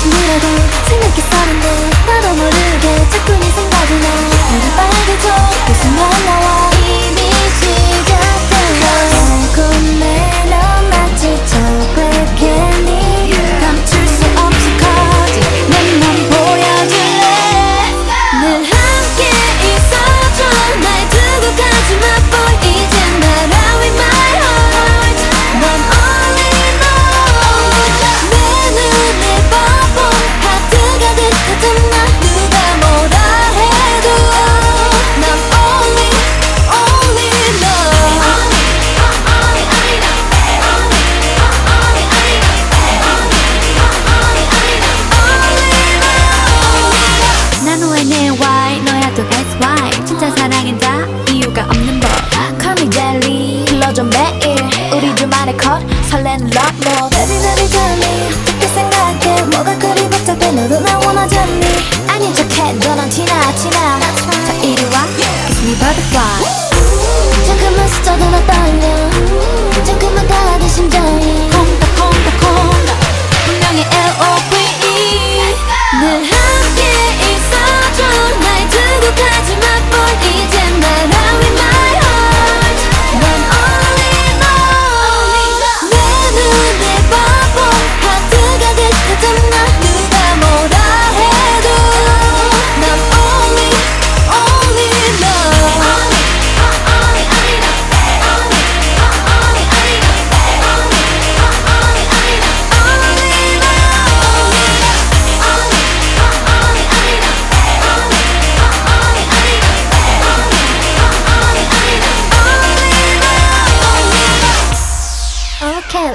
같이 물어도 생각이 서는데 나도 모르게 자꾸 네 생각이 나. 우리 빨개져 우리 둘만의 컷 설레는 love no Baby baby darling 생각해. 뭐가 그리 복잡해? 너도 나 원하잖니. 아닌 척해 너랑 티나 티나. 자 이리 와. Kiss me butterfly. 잠깐만 스쳐도 나 떨려. 잠깐만 가도 심장이. 콩닥콩닥콩닥. 분명히 L.O.V.E 늘 tonight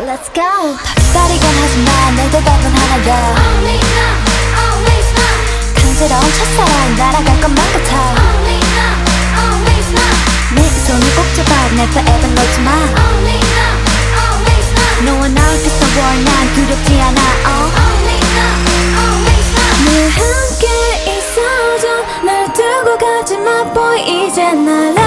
Let's go 닭다리건 하지만 내 대답은 하나야 Only love, always love, 간지러운 첫사랑 날아갈 것만 같아 only love, always love, 내 손을 꼭 잡아 날 forever 놓지 마 only love, always love, 너와 나 어땠어 난 두렵지 않아 oh. only love, always love. 늘 함께 있어줘 날 두고 가지 마 boy 이제 날